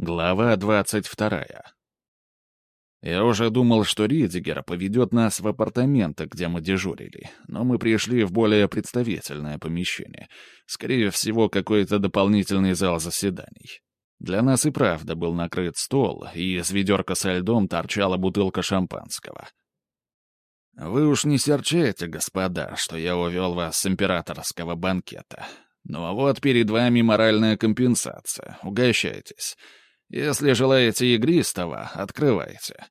Глава двадцать вторая. Я уже думал, что Ридигер поведет нас в апартаменты, где мы дежурили, но мы пришли в более представительное помещение. Скорее всего, какой-то дополнительный зал заседаний. Для нас и правда был накрыт стол, и из ведерка со льдом торчала бутылка шампанского. Вы уж не серчайте, господа, что я увел вас с императорского банкета. Ну а вот перед вами моральная компенсация. Угощайтесь. Если желаете игристого, открывайте.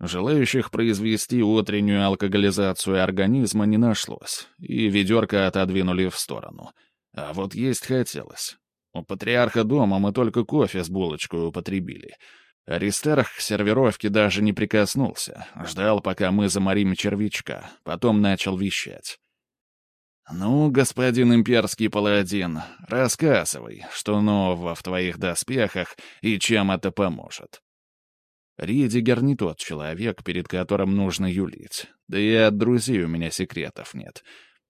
Желающих произвести утреннюю алкоголизацию организма не нашлось, и ведерко отодвинули в сторону. А вот есть хотелось. У патриарха дома мы только кофе с булочкой употребили. Аристарх к сервировке даже не прикоснулся, ждал, пока мы заморим червячка, потом начал вещать. «Ну, господин имперский паладин, рассказывай, что нового в твоих доспехах и чем это поможет». Ридигер не тот человек, перед которым нужно юлить. Да и от друзей у меня секретов нет.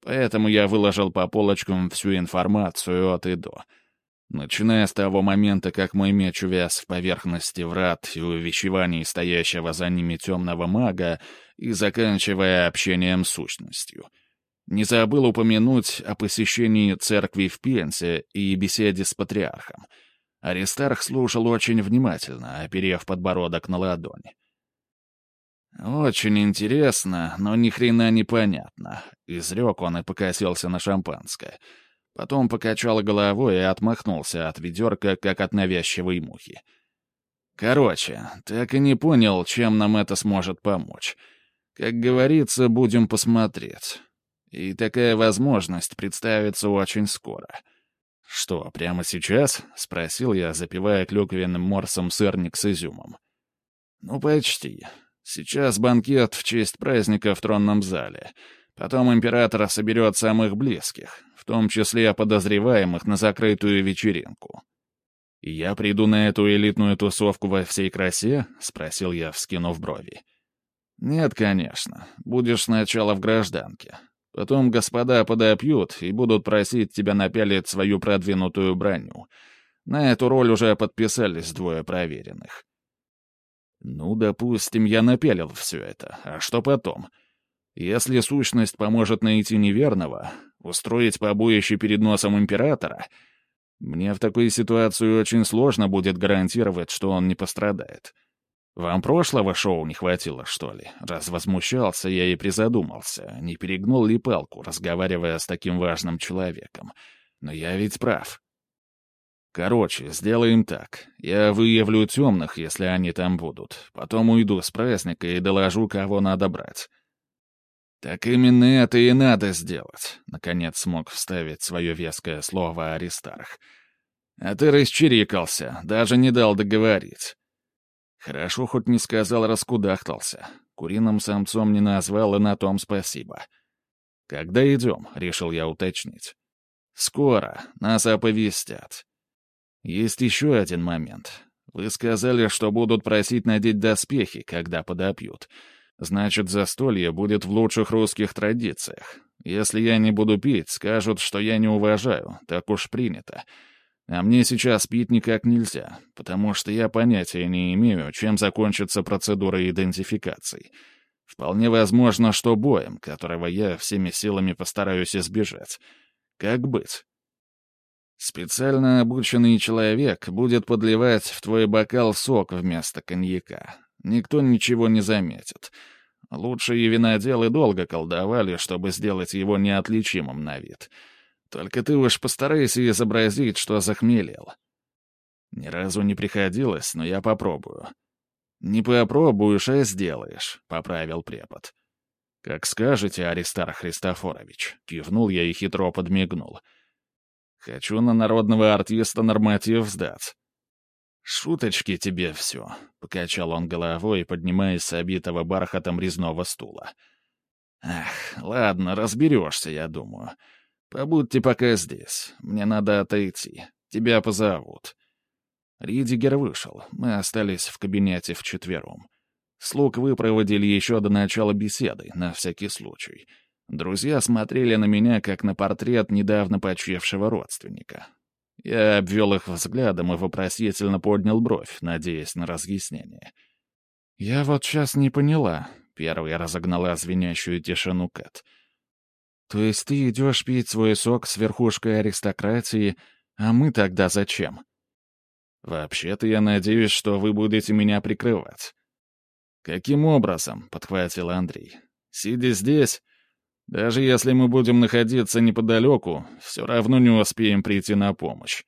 Поэтому я выложил по полочкам всю информацию от и до. Начиная с того момента, как мой меч увяз в поверхности врат и увещеваний стоящего за ними темного мага, и заканчивая общением сущностью — не забыл упомянуть о посещении церкви в Пенсе и беседе с патриархом. Аристарх слушал очень внимательно, оперев подбородок на ладони. «Очень интересно, но ни хрена непонятно», — изрек он и покосился на шампанское. Потом покачал головой и отмахнулся от ведерка, как от навязчивой мухи. «Короче, так и не понял, чем нам это сможет помочь. Как говорится, будем посмотреть. И такая возможность представится очень скоро. «Что, прямо сейчас?» — спросил я, запивая клюквенным морсом сырник с изюмом. «Ну, почти. Сейчас банкет в честь праздника в тронном зале. Потом император соберет самых близких, в том числе подозреваемых на закрытую вечеринку». «И я приду на эту элитную тусовку во всей красе?» — спросил я, вскинув брови. «Нет, конечно. Будешь сначала в гражданке. Потом господа подопьют и будут просить тебя напялить свою продвинутую броню. На эту роль уже подписались двое проверенных. Ну, допустим, я напялил все это. А что потом? Если сущность поможет найти неверного, устроить побоище перед носом императора, мне в такой ситуации очень сложно будет гарантировать, что он не пострадает. Вам прошлого шоу не хватило, что ли? Раз возмущался, я и призадумался, не перегнул ли палку, разговаривая с таким важным человеком. Но я ведь прав. Короче, сделаем так. Я выявлю темных, если они там будут. Потом уйду с праздника и доложу, кого надо брать. Так именно это и надо сделать, — наконец смог вставить свое веское слово Аристарх. А ты расчирикался, даже не дал договорить. Хорошо хоть не сказал раскудахтался. Куриным самцом не назвал, и на том спасибо. «Когда идем?» — решил я уточнить. «Скоро. Нас оповестят». «Есть еще один момент. Вы сказали, что будут просить надеть доспехи, когда подопьют. Значит, застолье будет в лучших русских традициях. Если я не буду пить, скажут, что я не уважаю. Так уж принято. А мне сейчас пить никак нельзя, потому что я понятия не имею, чем закончится процедура идентификации. Вполне возможно, что боем, которого я всеми силами постараюсь избежать. Как быть? Специально обученный человек будет подливать в твой бокал сок вместо коньяка. Никто ничего не заметит. Лучшие виноделы долго колдовали, чтобы сделать его неотличимым на вид — только ты уж постарайся изобразить, что захмелел. Ни разу не приходилось, но я попробую. Не попробуешь, а сделаешь, — поправил препод. Как скажете, Аристар Христофорович, — кивнул я и хитро подмигнул. Хочу на народного артиста норматив сдать. «Шуточки тебе все», — покачал он головой, поднимаясь с обитого бархатом резного стула. «Ах, ладно, разберешься, я думаю. «Побудьте пока здесь. Мне надо отойти. Тебя позовут». Ридигер вышел. Мы остались в кабинете вчетвером. Слуг выпроводили еще до начала беседы, на всякий случай. Друзья смотрели на меня, как на портрет недавно почившего родственника. Я обвел их взглядом и вопросительно поднял бровь, надеясь на разъяснение. «Я вот сейчас не поняла», — первая разогнала звенящую тишину Кэт. «То есть ты идешь пить свой сок с верхушкой аристократии, а мы тогда зачем?» «Вообще-то я надеюсь, что вы будете меня прикрывать». «Каким образом?» — подхватил Андрей. «Сидя здесь, даже если мы будем находиться неподалеку, все равно не успеем прийти на помощь.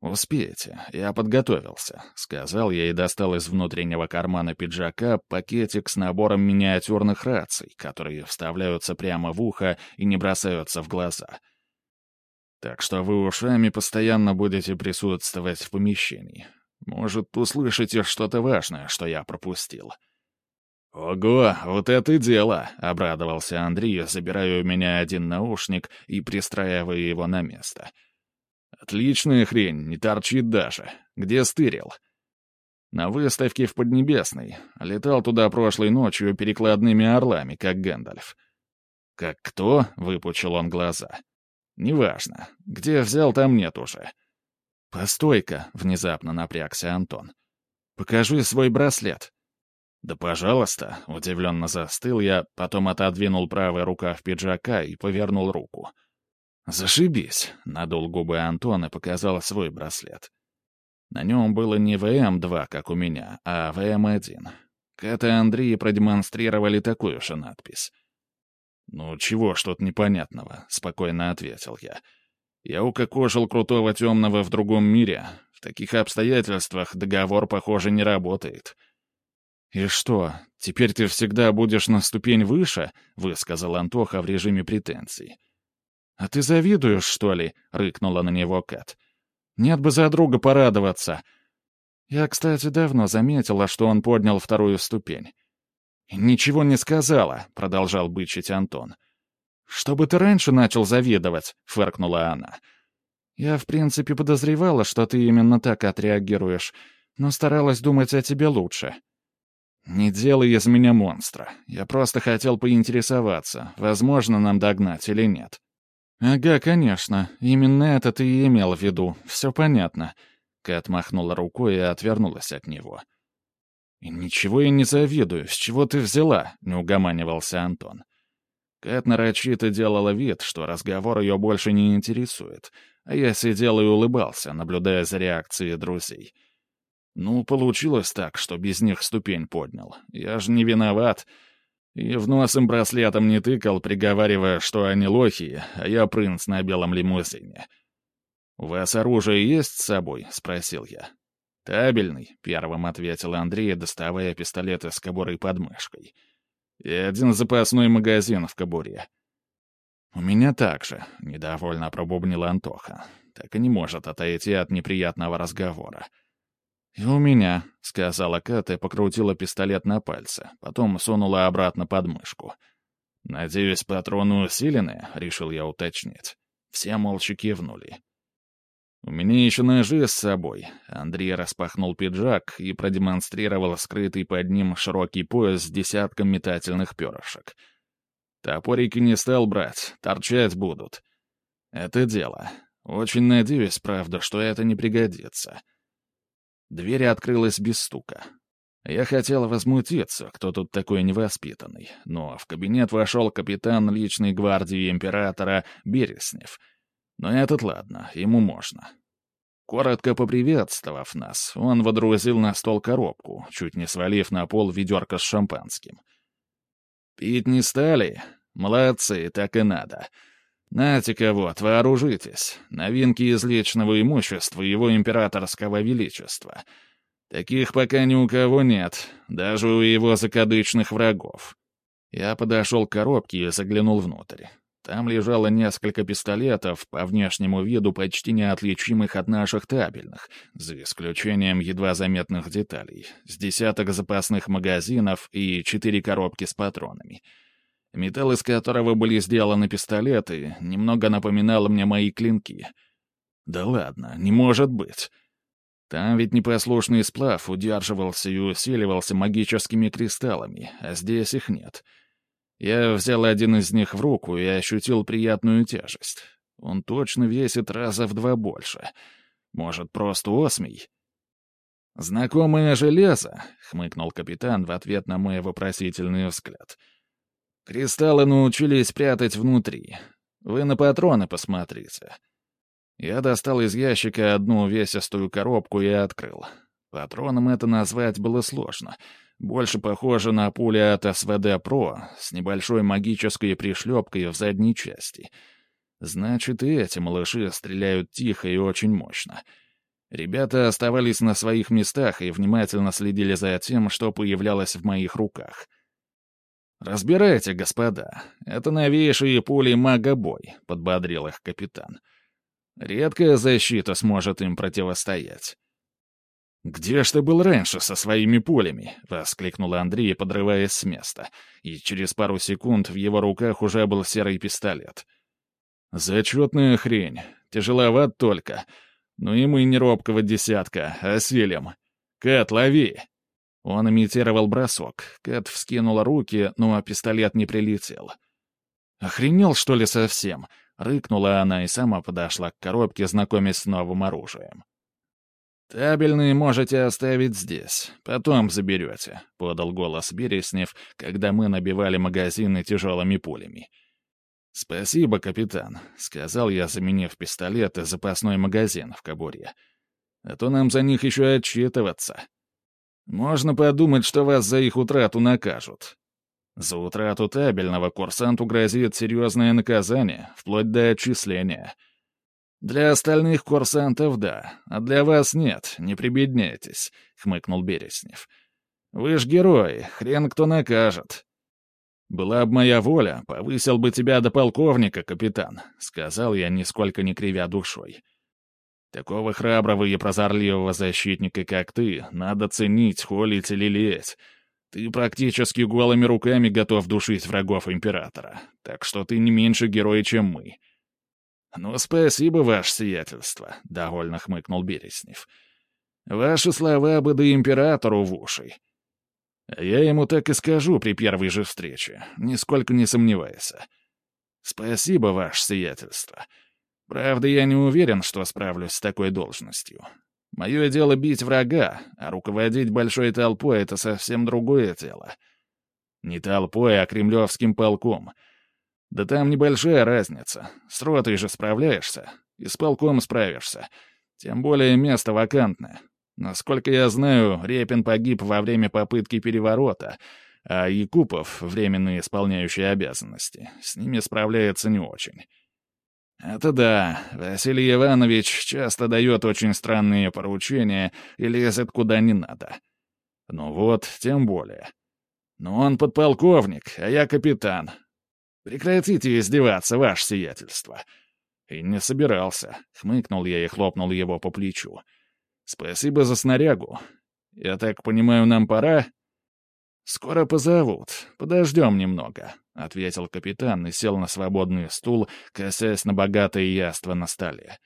«Успеете, я подготовился», — сказал я и достал из внутреннего кармана пиджака пакетик с набором миниатюрных раций, которые вставляются прямо в ухо и не бросаются в глаза. Так что вы ушами постоянно будете присутствовать в помещении. Может, услышите что-то важное, что я пропустил. «Ого, вот это дело!» — обрадовался Андрей, забирая у меня один наушник и пристраивая его на место. «Отличная хрень, не торчит даже. Где стырил?» «На выставке в Поднебесной. Летал туда прошлой ночью перекладными орлами, как Гэндальф». «Как кто?» — выпучил он глаза. «Неважно. Где взял, там нет уже». «Постой-ка», — внезапно напрягся Антон. «Покажи свой браслет». «Да пожалуйста», — удивленно застыл я, потом отодвинул правый рукав пиджака и повернул руку. «Зашибись», — надул губы Антон и показал свой браслет. На нем было не ВМ-2, как у меня, а ВМ-1. Кэт и Андрей продемонстрировали такую же надпись. «Ну, чего тут непонятного?» — спокойно ответил я. «Я укокошил крутого темного в другом мире. В таких обстоятельствах договор, похоже, не работает». «И что, теперь ты всегда будешь на ступень выше?» — высказал Антоха в режиме претензий. «А ты завидуешь, что ли?» — рыкнула на него Кэт. «Нет бы за друга порадоваться». Я, кстати, давно заметила, что он поднял вторую ступень. «Ничего не сказала», — продолжал бычить Антон. «Чтобы ты раньше начал завидовать», — фыркнула она. «Я, в принципе, подозревала, что ты именно так отреагируешь, но старалась думать о тебе лучше». «Не делай из меня монстра. Я просто хотел поинтересоваться, возможно нам догнать или нет». «Ага, конечно. Именно это ты и имел в виду. Все понятно». Кэт махнула рукой и отвернулась от него. «И ничего я не завидую. С чего ты взяла?» — не угоманивался Антон. Кэт нарочито делала вид, что разговор ее больше не интересует, а я сидел и улыбался, наблюдая за реакцией друзей. Ну, получилось так, что без них ступень поднял. Я же не виноват. И в нос им браслетом не тыкал, приговаривая, что они лохи, а я принц на белом лимузине. «У вас оружие есть с собой?» — спросил я. «Табельный», — первым ответил Андрей, доставая пистолет из кобуры под мышкой. «И один запасной магазин в кобуре». «У меня так же», — недовольно пробубнил Антоха. «Так и не может отойти от неприятного разговора». «И у меня», — сказала Кэт и покрутила пистолет на пальце, потом сунула обратно под мышку. «Надеюсь, патроны усилены?» — решил я уточнить. Все молча кивнули. «У меня еще ножи с собой». Андрей распахнул пиджак и продемонстрировал скрытый под ним широкий пояс с десятком метательных перышек. «Топорики не стал брать, торчать будут. Это дело. Очень надеюсь, правда, что это не пригодится». Дверь открылась без стука. Я хотел возмутиться, кто тут такой невоспитанный, но в кабинет вошел капитан личной гвардии императора Береснев. Но этот ладно, ему можно. Коротко поприветствовав нас, он водрузил на стол коробку, чуть не свалив на пол ведерко с шампанским. «Пить не стали? Молодцы, так и надо. «Нате-ка вот, вооружитесь. Новинки из личного имущества его императорского величества. Таких пока ни у кого нет, даже у его закадычных врагов». Я подошел к коробке и заглянул внутрь. Там лежало несколько пистолетов, по внешнему виду почти неотличимых от наших табельных, за исключением едва заметных деталей, с десяток запасных магазинов и четыре коробки с патронами — Металл, из которого были сделаны пистолеты, немного напоминал мне мои клинки. Да ладно, не может быть. Там ведь непослушный сплав удерживался и усиливался магическими кристаллами, а здесь их нет. Я взял один из них в руку и ощутил приятную тяжесть. Он точно весит раза в два больше. Может, просто осмий? «Знакомое железо», — хмыкнул капитан в ответ на мой вопросительный взгляд. «Кристаллы научились прятать внутри. Вы на патроны посмотрите». Я достал из ящика одну увесистую коробку и открыл. Патроном это назвать было сложно. Больше похоже на пули от СВД-ПРО с небольшой магической пришлепкой в задней части. Значит, и эти малыши стреляют тихо и очень мощно. Ребята оставались на своих местах и внимательно следили за тем, что появлялось в моих руках. «Разбирайте, господа. Это новейшие пули мага-бой», — подбодрил их капитан. «Редкая защита сможет им противостоять». «Где ж ты был раньше со своими пулями?» — воскликнул Андрей, подрываясь с места. И через пару секунд в его руках уже был серый пистолет. «Зачетная хрень. Тяжеловат только. Но и мы не робкого десятка, осилим. Кэт, лови!» Он имитировал бросок. Кэт вскинула руки, но пистолет не прилетел. «Охренел, что ли, совсем?» — рыкнула она и сама подошла к коробке, знакомясь с новым оружием. «Табельные можете оставить здесь, потом заберете», — подал голос Береснев, когда мы набивали магазины тяжелыми пулями. «Спасибо, капитан», — сказал я, заменив пистолет и запасной магазин в кобуре. «А то нам за них еще отчитываться. Можно подумать, что вас за их утрату накажут. За утрату табельного курсанту грозит серьезное наказание, вплоть до отчисления». «Для остальных курсантов — да, а для вас нет, не прибедняйтесь», — хмыкнул Береснев. «Вы ж герои, хрен кто накажет». «Была бы моя воля, повысил бы тебя до полковника, капитан», — сказал я, нисколько не кривя душой. «Такого храброго и прозорливого защитника, как ты, надо ценить, холить и лелеять. Ты практически голыми руками готов душить врагов императора, так что ты не меньше герой, чем мы». «Ну, спасибо, ваше сиятельство», — довольно хмыкнул Береснев. «Ваши слова бы до императору в уши». «Я ему так и скажу при первой же встрече, нисколько не сомневайся. Спасибо, ваше сиятельство. Правда, я не уверен, что справлюсь с такой должностью. Мое дело бить врага, а руководить большой толпой — это совсем другое дело. Не толпой, а кремлевским полком — да там небольшая разница. С ротой же справляешься. И с полком справишься. Тем более место вакантное. Насколько я знаю, Репин погиб во время попытки переворота, а Якупов, временно исполняющий обязанности, с ними справляется не очень. Это да, Василий Иванович часто дает очень странные поручения и лезет куда не надо. Ну вот, тем более. Но он подполковник, а я капитан, «Прекратите издеваться, ваше сиятельство!» «И не собирался», — хмыкнул я и хлопнул его по плечу. «Спасибо за снарягу. Я так понимаю, нам пора?» «Скоро позовут. Подождем немного», — ответил капитан и сел на свободный стул, косясь на богатое яство на столе.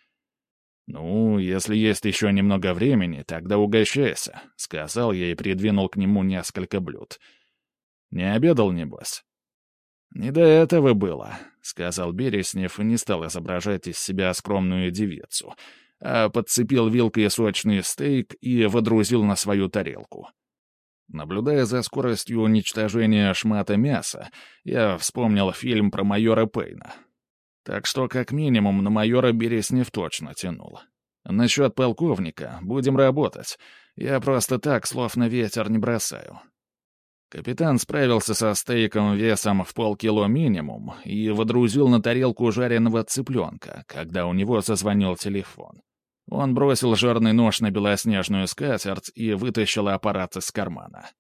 «Ну, если есть еще немного времени, тогда угощайся», — сказал я и придвинул к нему несколько блюд. «Не обедал, небось?» «Не до этого было», — сказал Береснев и не стал изображать из себя скромную девицу, а подцепил вилкой сочный стейк и водрузил на свою тарелку. Наблюдая за скоростью уничтожения шмата мяса, я вспомнил фильм про майора Пейна. Так что, как минимум, на майора Береснев точно тянул. Насчет полковника будем работать. Я просто так слов на ветер не бросаю. Капитан справился со стейком весом в полкило минимум и водрузил на тарелку жареного цыпленка, когда у него зазвонил телефон. Он бросил жирный нож на белоснежную скатерть и вытащил аппарат из кармана.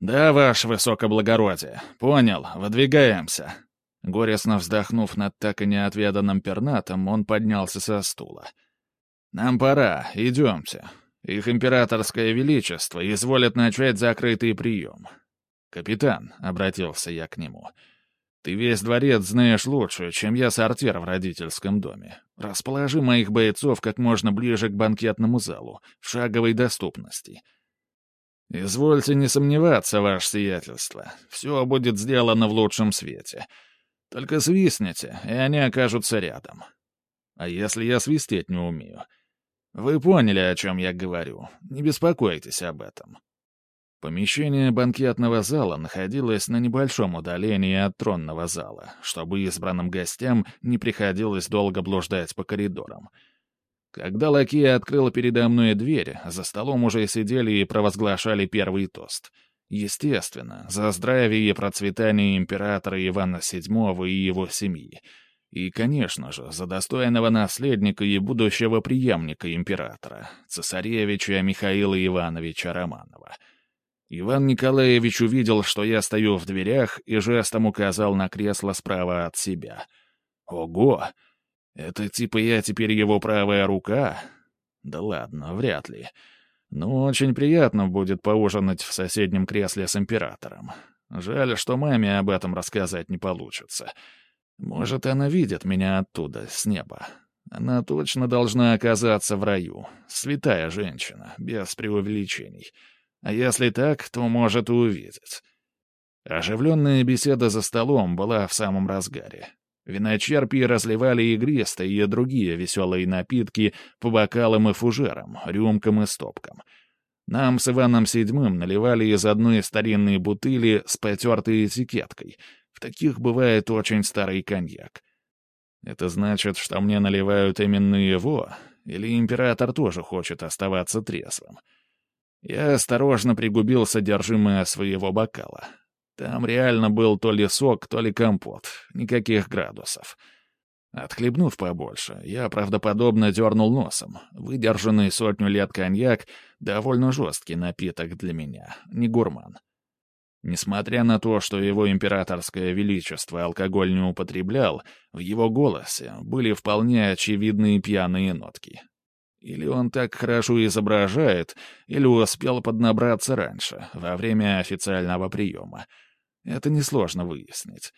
«Да, ваше высокоблагородие. Понял. Выдвигаемся». Горестно вздохнув над так и неотведанным пернатом, он поднялся со стула. «Нам пора. Идемте. Их императорское величество изволит начать закрытый прием. «Капитан», — обратился я к нему, — «ты весь дворец знаешь лучше, чем я сортир в родительском доме. Расположи моих бойцов как можно ближе к банкетному залу, в шаговой доступности». «Извольте не сомневаться, ваше сиятельство. Все будет сделано в лучшем свете. Только свистните, и они окажутся рядом. А если я свистеть не умею? Вы поняли, о чем я говорю. Не беспокойтесь об этом. Помещение банкетного зала находилось на небольшом удалении от тронного зала, чтобы избранным гостям не приходилось долго блуждать по коридорам. Когда лакей открыл передо мной дверь, за столом уже сидели и провозглашали первый тост. Естественно, за здравие и процветание императора Ивана VII и его семьи. И, конечно же, за достойного наследника и будущего преемника императора, цесаревича Михаила Ивановича Романова — Иван Николаевич увидел, что я стою в дверях, и жестом указал на кресло справа от себя. «Ого! Это типа я теперь его правая рука?» «Да ладно, вряд ли. Но очень приятно будет поужинать в соседнем кресле с императором. Жаль, что маме об этом рассказать не получится. Может, она видит меня оттуда, с неба. Она точно должна оказаться в раю. Святая женщина, без преувеличений». А если так, то может и увидеть. Оживленная беседа за столом была в самом разгаре. Виночерпи разливали игристые и другие веселые напитки по бокалам и фужерам, рюмкам и стопкам. Нам с Иваном Седьмым наливали из одной старинной бутыли с потертой этикеткой. В таких бывает очень старый коньяк. Это значит, что мне наливают именно его? Или император тоже хочет оставаться трезвым? — я осторожно пригубил содержимое своего бокала. Там реально был то ли сок, то ли компот. Никаких градусов. Отхлебнув побольше, я правдоподобно дернул носом. Выдержанный сотню лет коньяк — довольно жесткий напиток для меня, не гурман. Несмотря на то, что его императорское величество алкоголь не употреблял, в его голосе были вполне очевидные пьяные нотки. Или он так хорошо изображает, или успел поднабраться раньше, во время официального приема. Это несложно выяснить.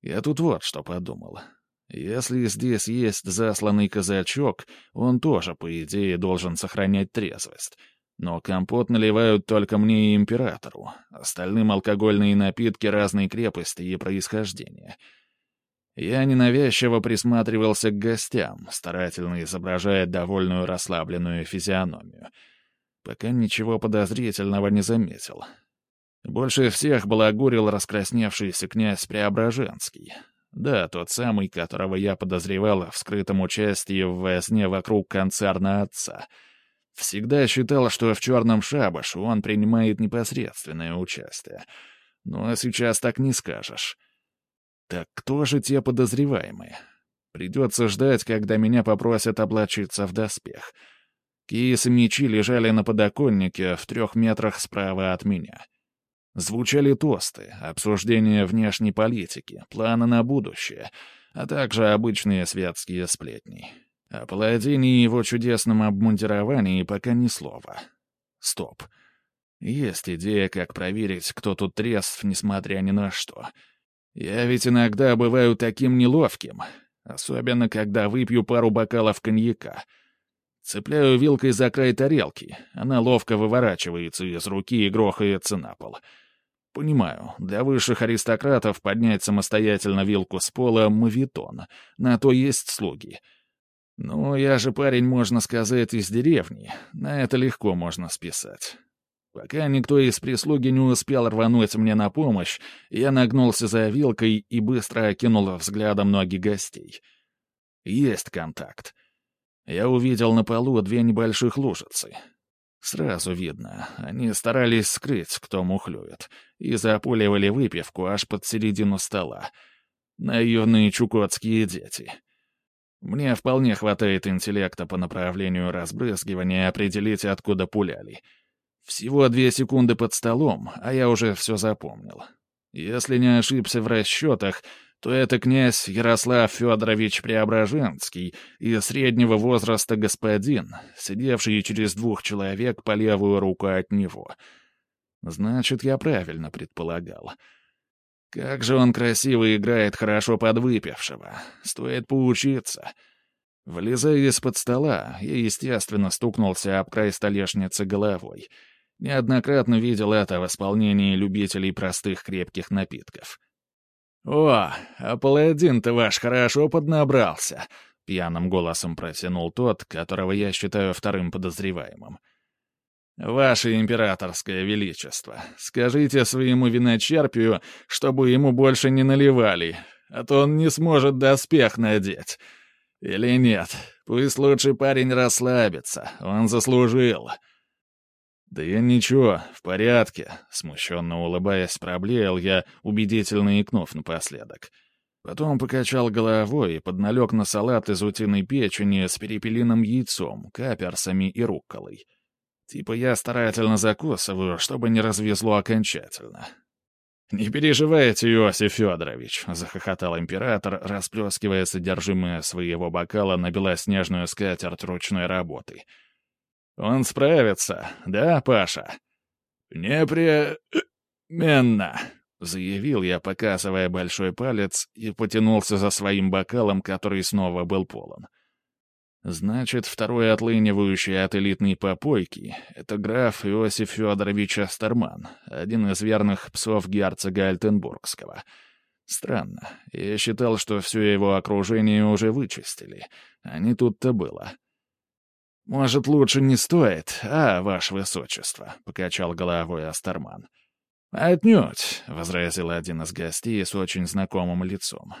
Я тут вот что подумал. Если здесь есть засланный казачок, он тоже, по идее, должен сохранять трезвость. Но компот наливают только мне и императору. Остальным алкогольные напитки разной крепости и происхождения — я ненавязчиво присматривался к гостям, старательно изображая довольную расслабленную физиономию. Пока ничего подозрительного не заметил. Больше всех балагурил раскрасневшийся князь Преображенский. Да, тот самый, которого я подозревал в скрытом участии в возне вокруг концерна отца. Всегда считал, что в «Черном шабаше» он принимает непосредственное участие. Но сейчас так не скажешь. Так кто же те подозреваемые? Придется ждать, когда меня попросят облачиться в доспех. Киес и мечи лежали на подоконнике в трех метрах справа от меня. Звучали тосты, обсуждение внешней политики, планы на будущее, а также обычные светские сплетни. О паладине и его чудесном обмундировании пока ни слова. Стоп. Есть идея, как проверить, кто тут трезв, несмотря ни на что — я ведь иногда бываю таким неловким, особенно когда выпью пару бокалов коньяка. Цепляю вилкой за край тарелки, она ловко выворачивается из руки и грохается на пол. Понимаю, для высших аристократов поднять самостоятельно вилку с пола — мавитон, на то есть слуги. Ну, я же парень, можно сказать, из деревни, на это легко можно списать. Пока никто из прислуги не успел рвануть мне на помощь, я нагнулся за вилкой и быстро окинул взглядом ноги гостей. Есть контакт. Я увидел на полу две небольших лужицы. Сразу видно, они старались скрыть, кто мухлюет, и запуливали выпивку аж под середину стола. Наивные чукотские дети. Мне вполне хватает интеллекта по направлению разбрызгивания определить, откуда пуляли — всего две секунды под столом, а я уже все запомнил. Если не ошибся в расчетах, то это князь Ярослав Федорович Преображенский и среднего возраста господин, сидевший через двух человек по левую руку от него. Значит, я правильно предполагал. Как же он красиво играет хорошо подвыпившего. Стоит поучиться. Влезая из-под стола, я, естественно, стукнулся об край столешницы головой — Неоднократно видел это в исполнении любителей простых крепких напитков. «О, а паладин-то ваш хорошо поднабрался», —— пьяным голосом протянул тот, которого я считаю вторым подозреваемым. «Ваше императорское величество, скажите своему виночерпию, чтобы ему больше не наливали, а то он не сможет доспех надеть. Или нет, пусть лучший парень расслабится, он заслужил». «Да я ничего, в порядке», — смущенно улыбаясь, проблеял я, убедительно икнув напоследок. Потом покачал головой и подналег на салат из утиной печени с перепелиным яйцом, каперсами и рукколой. Типа я старательно закусываю, чтобы не развезло окончательно. «Не переживайте, Иосиф Федорович», — захохотал император, расплескивая содержимое своего бокала на белоснежную скатерть ручной работы — он справится, да, Паша?» «Непременно», — заявил я, показывая большой палец, и потянулся за своим бокалом, который снова был полон. Значит, второй отлынивающий от элитной попойки — это граф Иосиф Федорович Астерман, один из верных псов герцога Альтенбургского. Странно. Я считал, что все его окружение уже вычистили, а не тут-то было. «Может, лучше не стоит, а, ваше высочество?» — покачал головой Астерман. «Отнюдь», — возразил один из гостей с очень знакомым лицом.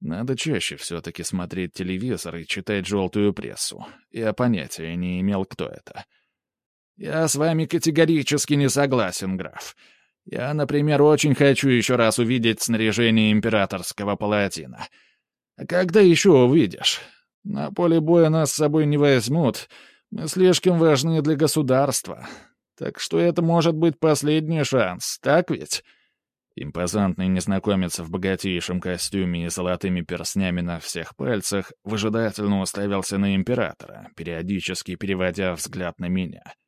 «Надо чаще все-таки смотреть телевизор и читать желтую прессу. Я понятия не имел, кто это». «Я с вами категорически не согласен, граф. Я, например, очень хочу еще раз увидеть снаряжение императорского палатина. А когда еще увидишь? На поле боя нас с собой не возьмут. Мы слишком важны для государства. Так что это может быть последний шанс, так ведь?» Импозантный незнакомец в богатейшем костюме и золотыми перстнями на всех пальцах выжидательно уставился на императора, периодически переводя взгляд на меня —